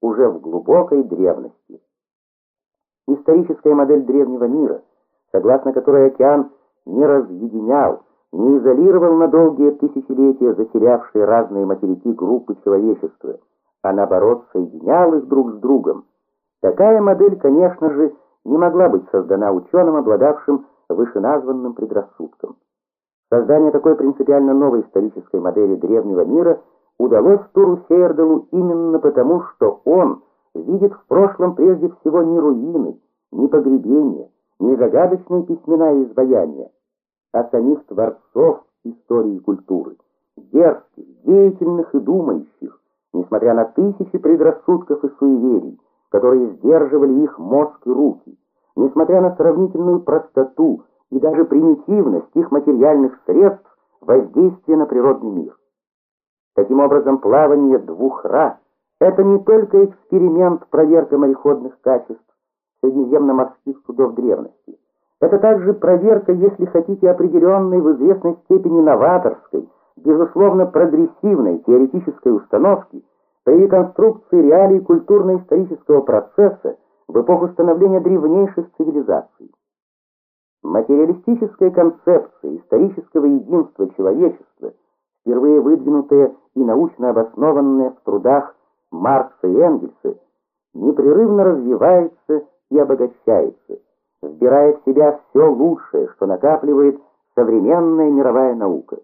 уже в глубокой древности. Историческая модель древнего мира, согласно которой океан не разъединял, не изолировал на долгие тысячелетия затерявшие разные материки группы человечества, а наоборот соединял их друг с другом. Такая модель, конечно же, не могла быть создана ученым, обладавшим вышеназванным предрассудком. Создание такой принципиально новой исторической модели древнего мира удалось Туру Сейерделу именно потому, что он видит в прошлом прежде всего не руины, не погребения, не загадочные письмена и изваяния, а самих творцов истории и культуры, дерзких, деятельных и думающих, несмотря на тысячи предрассудков и суеверий, которые сдерживали их мозг и руки, несмотря на сравнительную простоту и даже примитивность их материальных средств воздействия на природный мир. Таким образом, плавание двух ра – это не только эксперимент проверка мореходных качеств среднеземно-морских судов древности. Это также проверка, если хотите, определенной в известной степени новаторской, безусловно прогрессивной теоретической установки при реконструкции реалий культурно-исторического процесса в эпоху становления древнейших цивилизаций. Материалистическая концепция исторического единства человечества, впервые выдвинутая и научно обоснованная в трудах Маркса и Энгельса, непрерывно развивается и обогащается, вбирая в себя все лучшее, что накапливает современная мировая наука.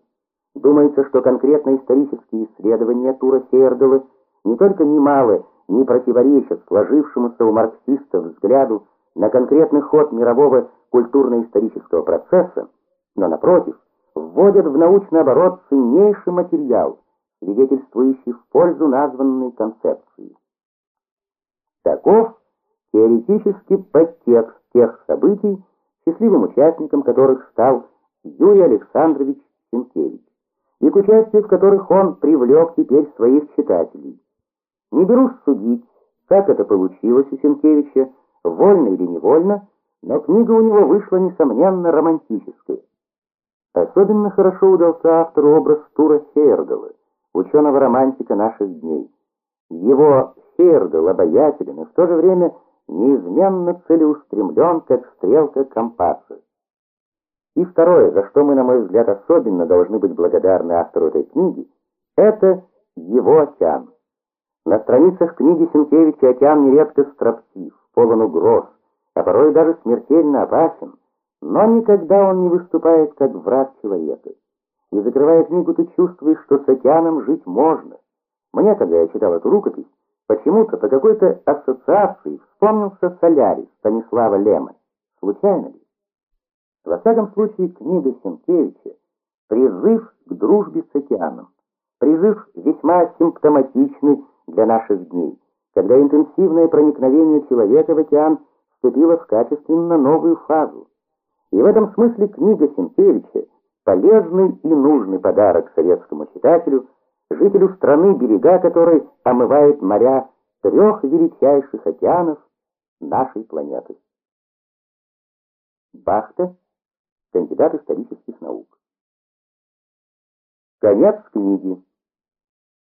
Думается, что конкретно исторические исследования Тура Сердова не только немало не противоречат сложившемуся у марксистов взгляду на конкретный ход мирового культурно-исторического процесса, но, напротив, вводят в научный оборот ценнейший материал, свидетельствующий в пользу названной концепции. Таков теоретический подтекст тех событий, счастливым участником которых стал Юрий Александрович Сенкевич, и к участию в которых он привлек теперь своих читателей. Не берусь судить, как это получилось у Сенкевича, вольно или невольно, но книга у него вышла, несомненно, романтической. Особенно хорошо удался автору образ Тура Хейердала, ученого-романтика наших дней. Его Хейердал обаятелен и в то же время неизменно целеустремлен, как стрелка компаса. И второе, за что мы, на мой взгляд, особенно должны быть благодарны автору этой книги, это его океан. На страницах книги Сенкевича океан нередко строптив, полон угроз, а порой даже смертельно опасен, но никогда он не выступает как враг человека. И закрывая книгу, ты чувствуешь, что с океаном жить можно. Мне, когда я читал эту рукопись, почему-то по какой-то ассоциации вспомнился Солярис Станислава Лема. Случайно ли? Во всяком случае, книга Сенкевича — призыв к дружбе с океаном. Призыв весьма симптоматичный для наших дней, когда интенсивное проникновение человека в океан вступило в качественно новую фазу. И в этом смысле книга Сенкевича – полезный и нужный подарок советскому читателю, жителю страны, берега которой омывает моря трех величайших океанов нашей планеты. Бахта, кандидат исторических наук. Конец книги.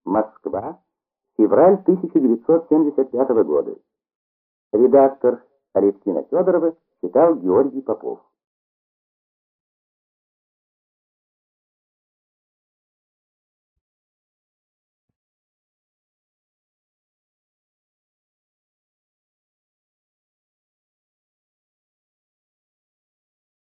Москва, февраль 1975 года. Редактор Алевтина Федорова читал Георгий Попов.